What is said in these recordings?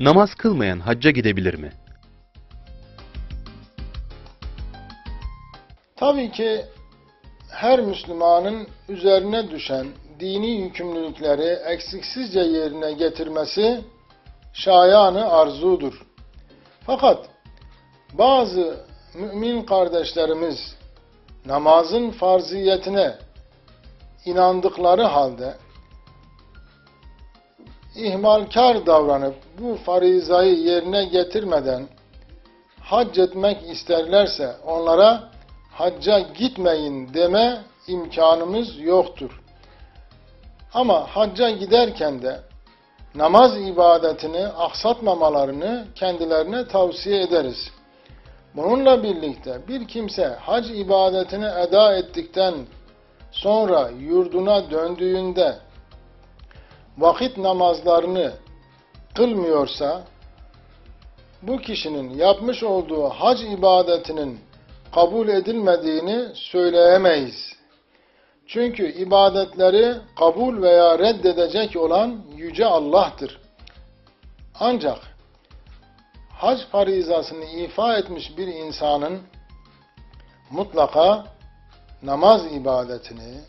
Namaz kılmayan hacca gidebilir mi? Tabii ki her Müslümanın üzerine düşen dini yükümlülükleri eksiksizce yerine getirmesi şayanı arzudur. Fakat bazı mümin kardeşlerimiz namazın farziyetine inandıkları halde ihmalkar davranıp bu farizayı yerine getirmeden hac etmek isterlerse onlara hacca gitmeyin deme imkanımız yoktur. Ama hacca giderken de namaz ibadetini aksatmamalarını kendilerine tavsiye ederiz. Bununla birlikte bir kimse hac ibadetini eda ettikten sonra yurduna döndüğünde vakit namazlarını kılmıyorsa bu kişinin yapmış olduğu hac ibadetinin kabul edilmediğini söyleyemeyiz. Çünkü ibadetleri kabul veya reddedecek olan Yüce Allah'tır. Ancak hac farizasını ifa etmiş bir insanın mutlaka namaz ibadetini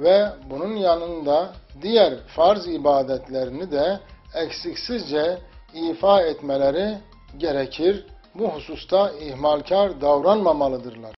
ve bunun yanında diğer farz ibadetlerini de eksiksizce ifa etmeleri gerekir. Bu hususta ihmalkar davranmamalıdırlar.